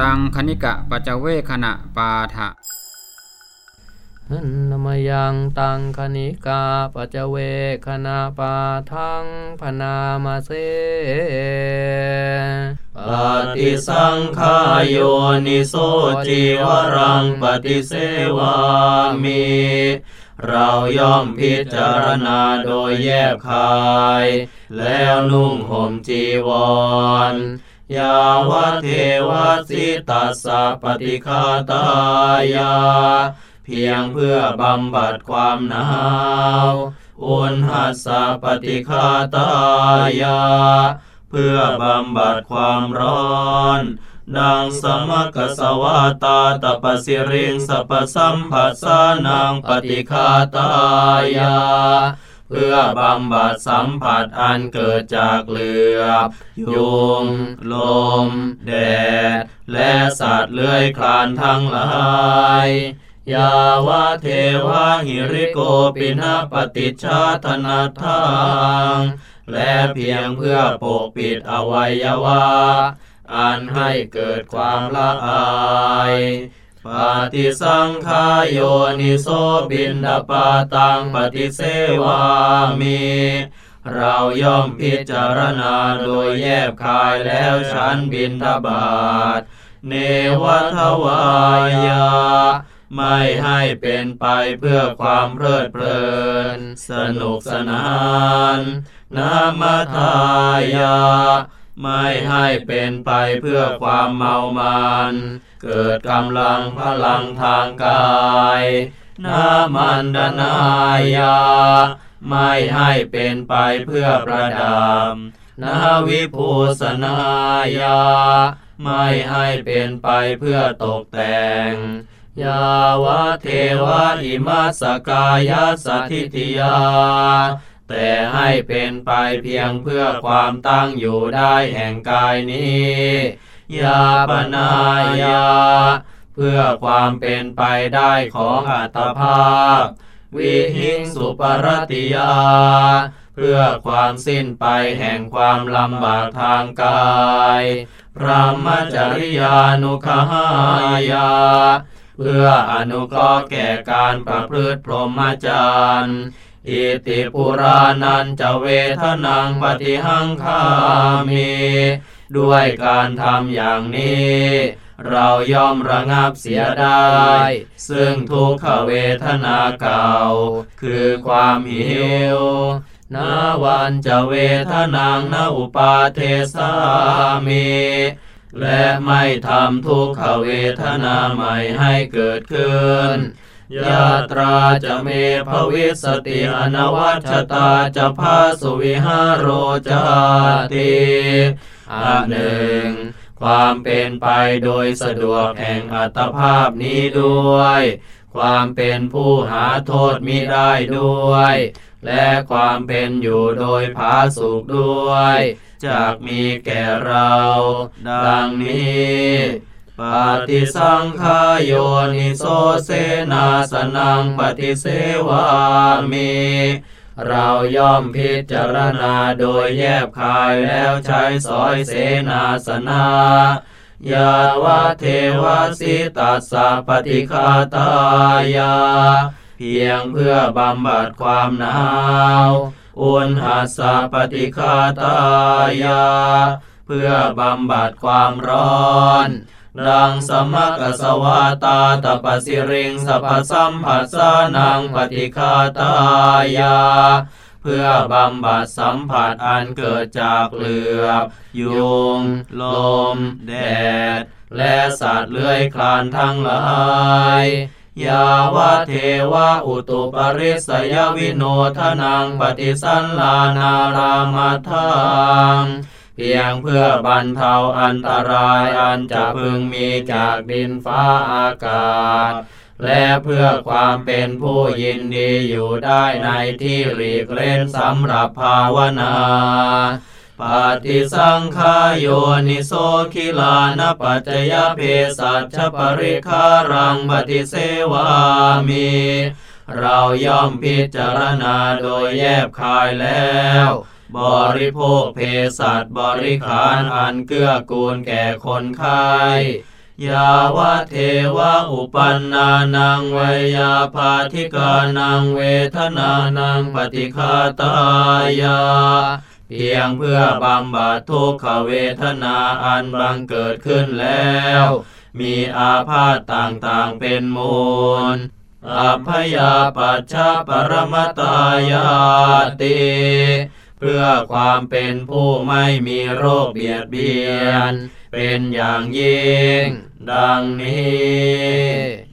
ตังคณิกะปัจเจเวขณะปาทะหันนมยังตังคณิกาปจเวคณาปาทังพนามาเสปฏิสังขายโยนิโสจิวรังปฏิเสวามิเราย่อมพิจารณาโดยแยกคาย แล้วนุ่งห่มจีวร ยาวะเทวสิตัสสะปฏิคาตายา เพียงเพื่อบำบัดความหนาวอุณหัสสะปฏิคาตายา เพื่อบำบัดความร้อนดังสมกสวาตาตปสิริงสัพสัมผัสสานังปฏิคาตายา เพื่อบำบัดสัมผัสอันเกิดจากเหลือบยุง ลม แดด และสัตว์เลื้อยคลานทั้งหลายยาวะเทวะหิริโกปินาปฏิชาธนาทางและเพียงเพื่อปกปิดอวัยวะ อันให้เกิดความละอาย ปฏิสังขายโยนิโสบินดาปาตังปฏิเสวามีเราย่อมพิจารณาโดยแยบคายแล้วฉันบินทบาทเนวัทวายา ไม่ให้เป็นไปเพื่อความเพลิดเพลิน สนุกสนานนามาทายา ไม่ให้เป็นไปเพื่อความเมามัน เกิดกำลังพลังทางกายนามันดนายา ไม่ให้เป็นไปเพื่อประดับนาวิภูสนายา ไม่ให้เป็นไปเพื่อตกแต่ง ยาวะเทวะอิมัสกายสัทิติยา แต่ให้เป็นไปเพียงเพื่อความตั้งอยู่ได้แห่งกายนี้ยาปนายา เพื่อความเป็นไปได้ของอัตภาพ วิหิงสุปรติยา เพื่อความสิ้นไปแห่งความลำบากทางกายพระมจริยานุขายา เพื่ออนุเคราะห์แก่การประพฤติพรหมจรรย์ อิติปุรานันจะเวทนังปฏิหังคามีด้วยการทำอย่างนี้ เราย่อมระงับเสียได้ ซึ่งทุกขเวทนาเก่า คือความหิวนาวันจะเวทนางนาอุปาเทสามีและไม่ทำทุกขเวทนาใหม่ให้เกิดขึ้น ยาตราจะเมภวิสติอนวัชตาจะพาสุวิหารโรจาติอันหนึ่ง ความเป็นไปโดยสะดวกแห่งอัตภาพนี้ด้วย ความเป็นผู้หาโทษมิได้ด้วย และความเป็นอยู่โดยผาสุขด้วยจากมีแก่เรา ดังนี้ ปฏิสังขายโยนิโสเสนาสนังปฏิเสวามีเราย่อมพิจารณาโดยแยบคายแล้วใช้สอยเสนาสนายาวะเทวสิตัสสะปฏิคาตายา เพียงเพื่อบำบัดความหนาว อุณหาสาปฏิคาตายา เพื่อบำบัดความร้อน ดังสมกสวาตาตปสิริงสัพสัมผัสสานังปฏิคาตายา เพื่อบำบัดสัมผัสอันเกิดจากเหลือบยุง ลม แดด และสัตว์เลื้อยคลานทั้งหลายยาวะเทวะอุตุปริสยวิโนทนังปฏิสันลานารามาทัง เพียงเพื่อบรรเทาอันตรายอันจะพึงมีจากดินฟ้าอากาศ และเพื่อความเป็นผู้ยินดีอยู่ได้ในที่หลีกเล่นสำหรับภาวนาปฏิสังขายโยนิโสคิลานปัจจยเพสัชปริคารังปฏิเสวามี เราย่อมพิจารณาโดยแยบคายแล้ว บริโภคเภสัชบริขารอันเกื้อกูลแก่คนไข้ยาวะเทวะอุปันนานังเวยาภาธิกานังเวทนานังปฏิฆาตายา เพียงเพื่อบำบัดทุกขเวทนาอันบังเกิดขึ้นแล้ว มีอาพาธต่างๆเป็นมูลอัพยาปัชชาปรมตายาติ พื่อความเป็นผู้ไม่มีโรคเบียดเบียน เป็นอย่างยิ่ง ดังนี้